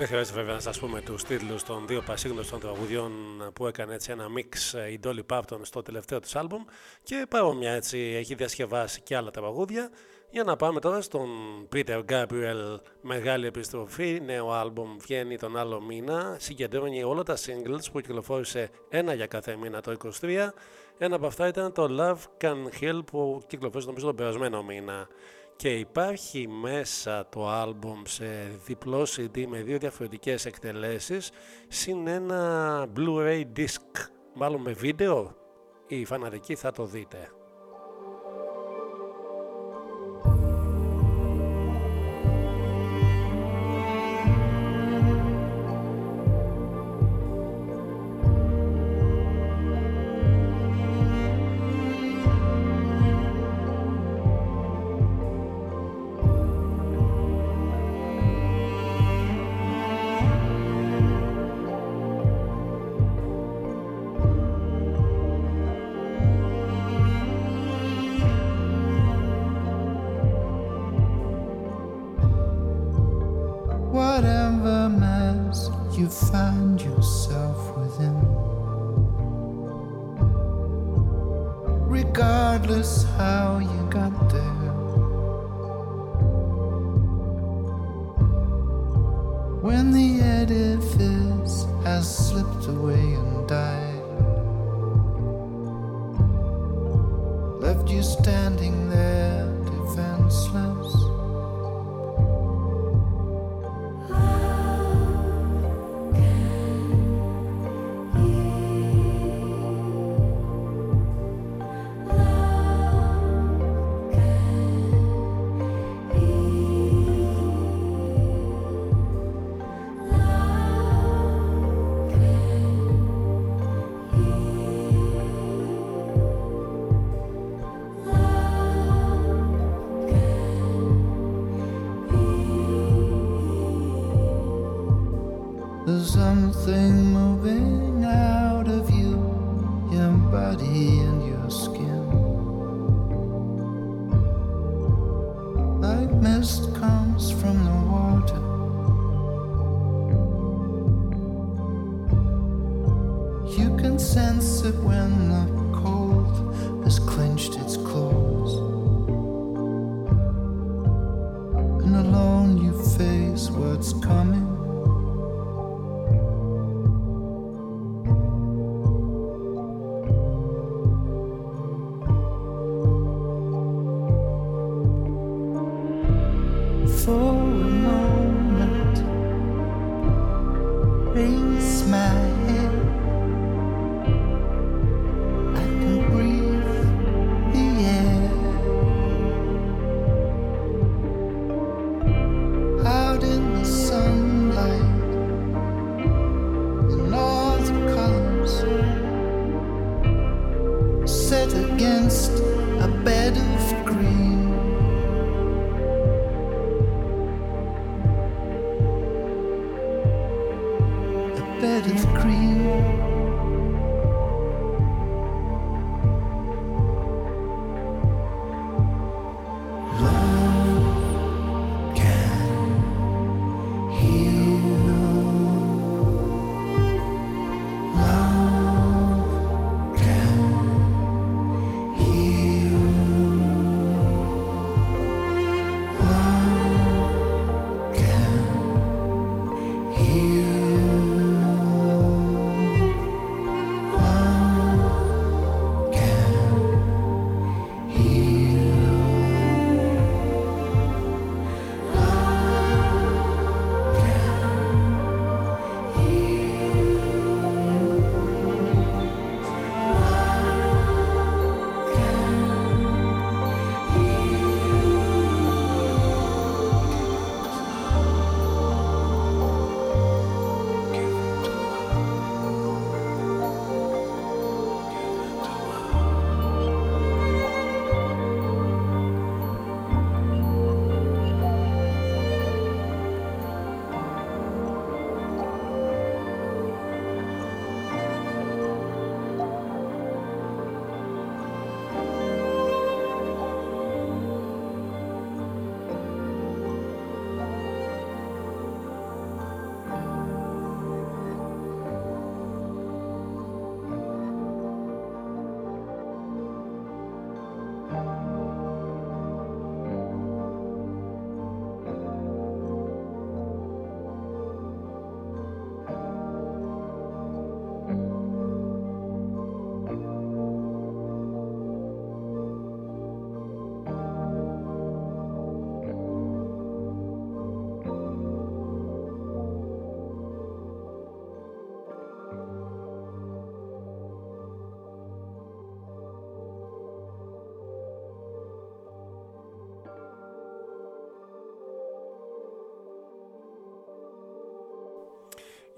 χρειάζεται βέβαια να σας πούμε τους τίτλους των δύο πασίγνωστων τραγουδιών που έκανε έτσι ένα μίξ ε, η Dolly Parton στο τελευταίο της άλμπουμ. Και παρόμοια έτσι έχει διασκευάσει και άλλα τραγούδια για να πάμε τώρα στον Peter Gabriel μεγάλη επιστροφή νέο άλμπουμ βγαίνει τον άλλο μήνα. Συγκεντρώνει όλα τα singles που κυκλοφόρησε ένα για κάθε μήνα το 23 ένα από αυτά ήταν το Love Can Heal που κυκλοφόρησε νομίζω τον περασμένο μήνα και υπάρχει μέσα το άλμπουμ σε διπλό CD με δύο διαφορετικές εκτελέσεις. Συν ένα Blu-ray disc μάλλον με βίντεο. Οι φανατικοί θα το δείτε something moving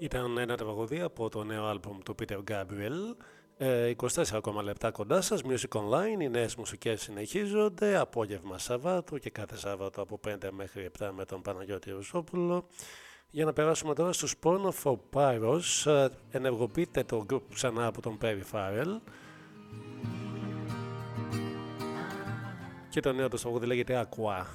Ήταν ένα τραγουδί από το νέο άλμπουμ του Peter Gabriel. Ε, 24 ακόμα λεπτά κοντά σας, Music Online, οι νέες μουσικές συνεχίζονται, απόγευμα Σαββάτου και κάθε Σάββατο από 5 μέχρι 7 με τον Παναγιώτη Ρουσόπουλο. Για να περάσουμε τώρα στους Porno for Pyros, ε, ενεργοποιείται το group ξανά από τον Perry Farrell. Και το νέο του τραγούδι λέγεται Aqua.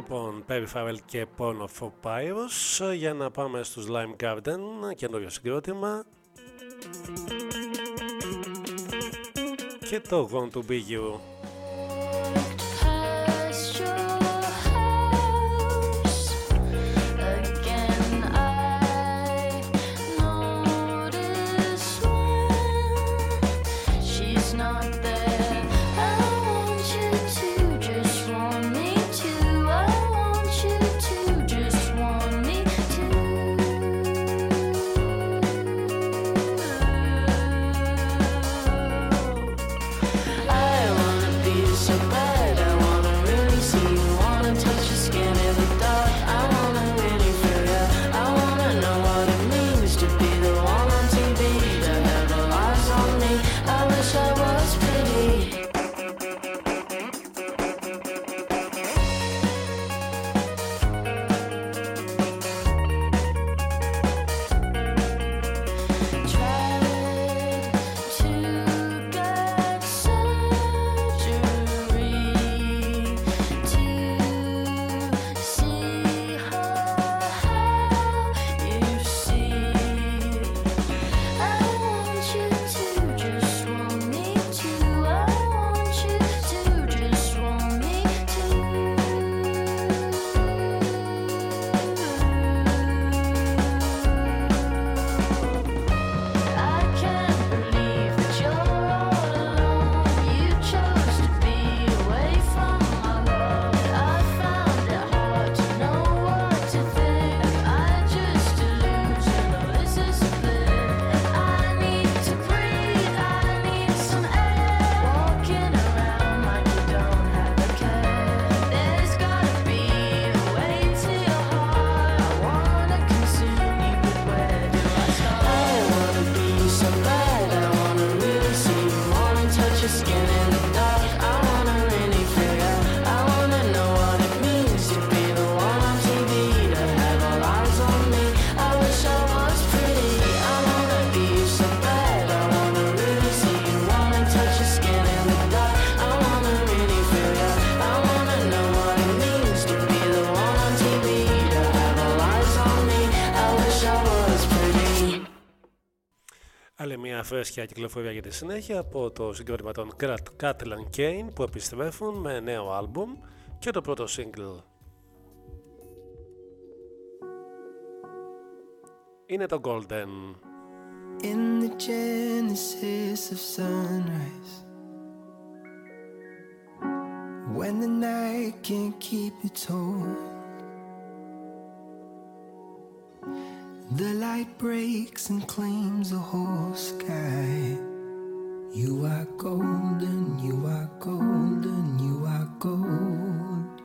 Λοιπόν, Perry Farrell και Porno for Pyros για να πάμε στους Lime Garden, καινούριο συγκρότημα. Και το Gone to Be You. φρέσκια κυκλοφορία για τη συνέχεια από το συγκρότημα των Catalan Kane που επιστρέφουν με νέο άλμπουμ και το πρώτο single. Είναι το Golden. In the genesis of sunrise When the night can't keep its hold The light breaks and claims the whole sky. You are golden, you are golden, you are gold.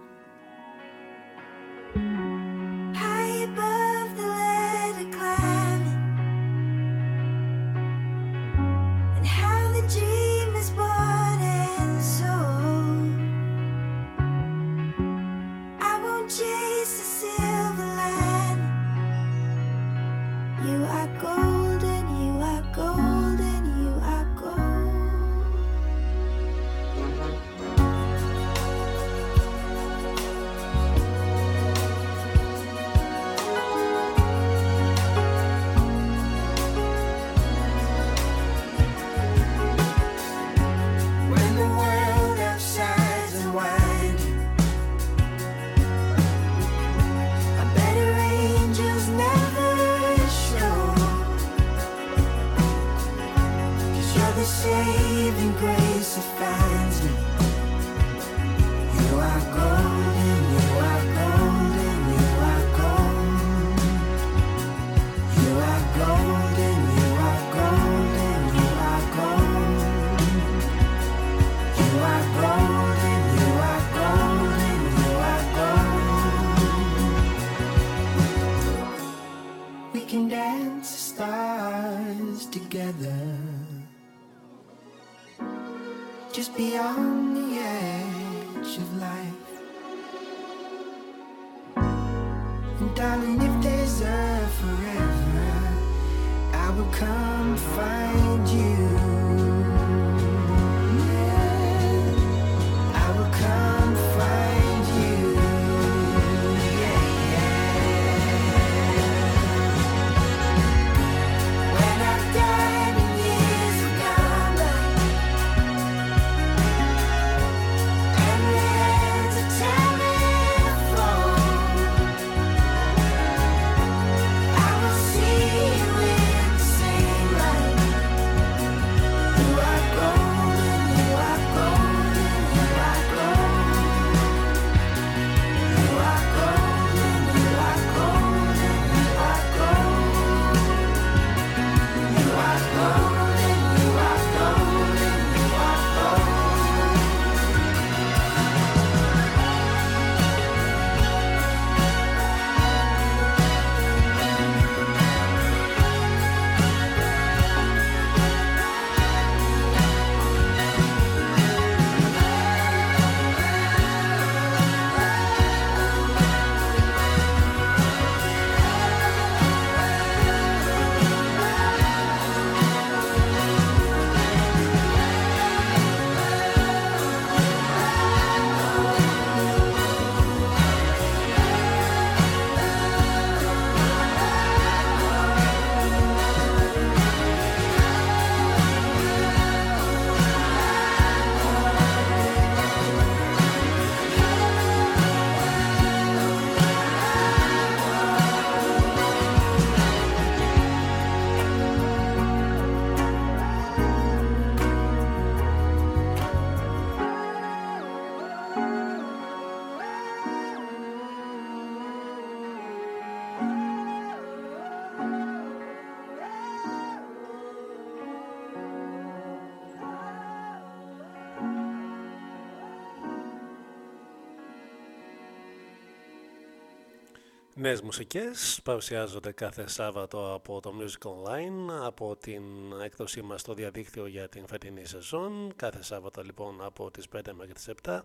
Νέες μουσικές παρουσιάζονται κάθε Σάββατο από το Music Online, από την έκδοσή μας στο διαδίκτυο για την φετινή σεζόν, κάθε Σάββατο λοιπόν από τις 5 μέχρι τις 7.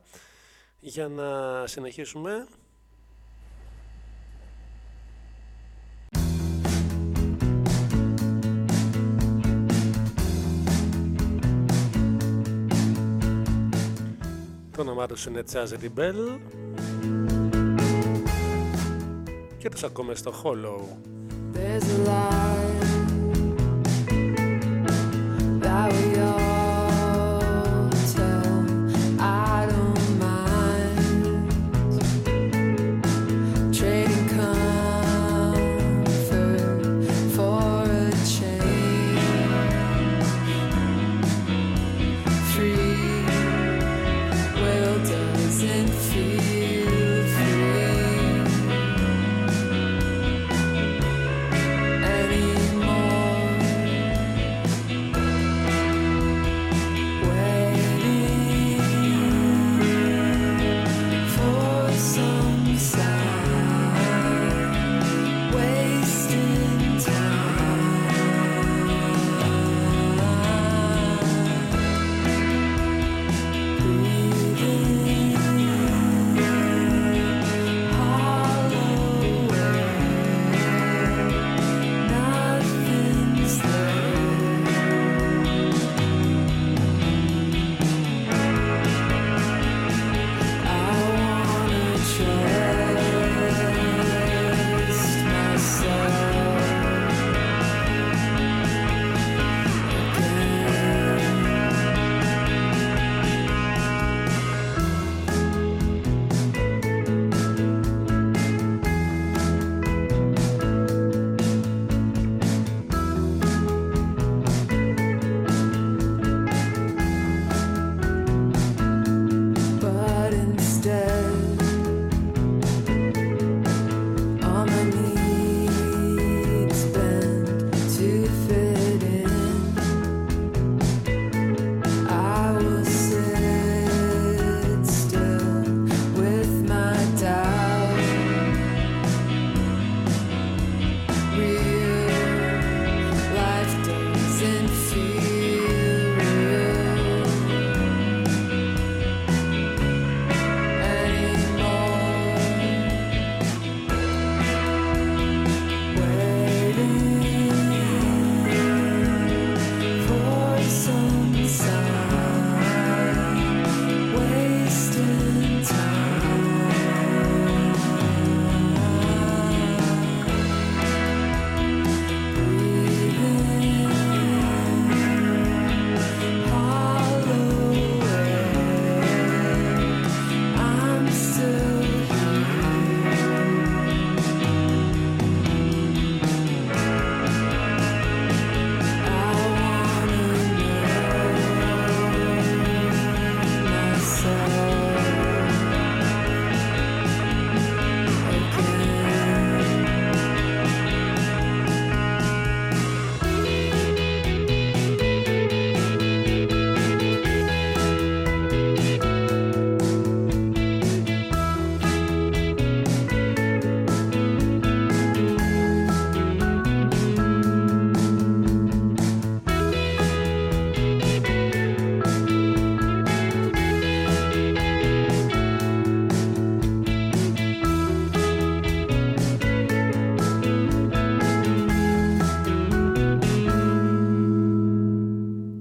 Για να συνεχίσουμε... Το όνομά τους είναι Τσάζε Τιμπέλ και τους ακούμε στο Hollow.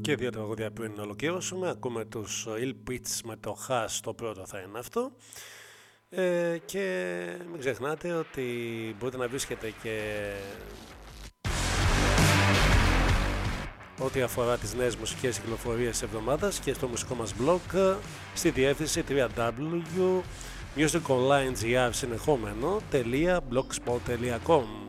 Και δύο τραγούδια πριν ολοκληρώσουμε. Ακούμε τους Ill Pitch με το Hash, το πρώτο θα είναι αυτό. Ε, και μην ξεχνάτε ότι μπορείτε να βρίσκετε και ό,τι αφορά τις νέες μουσικές κυκλοφορίες της εβδομάδας και στο μουσικό μας blog στη διεύθυνση www.musiconlinegr συνεχόμενο.blogspot.com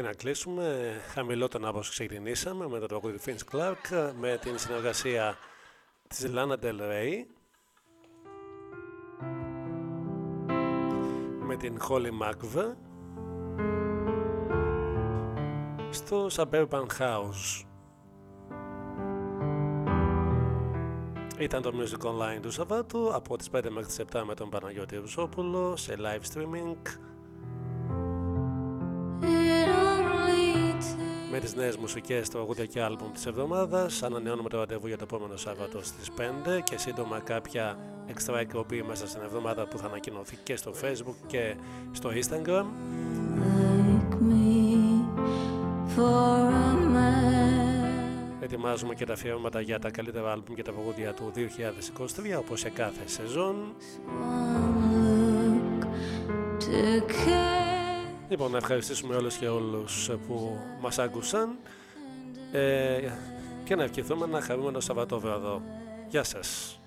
Και να κλείσουμε. Χαμηλότερα όπως ξεκινήσαμε με το τραγούδι του Finch Clark με την συνεργασία της Lana Del Rey. Με την Holly McVe στο Suburban House. Ήταν το Music Online του Σαββάτου από τις 5 μέχρι τις 7 με τον Παναγιώτη Ρουσόπουλο σε live streaming με τις νέες μουσικές τραγούδια και άλμπουμ της εβδομάδας. Ανανεώνουμε το ραντεβού για το επόμενο Σάββατο στις 5 και σύντομα κάποια εξτρά εκπομπή μέσα στην εβδομάδα που θα ανακοινωθεί και στο facebook και στο instagram. like me for a man. Ετοιμάζουμε και τα αφιερώματα για τα καλύτερα άλμπουμ και τα τραγούδια του 2023 όπως σε κάθε σεζόν. One look to care. Λοιπόν, να ευχαριστήσουμε όλους και όλους που μας άκουσαν ε, και να ευχηθούμε ένα χαρούμενο Σαββατόβραδο. Γεια σας!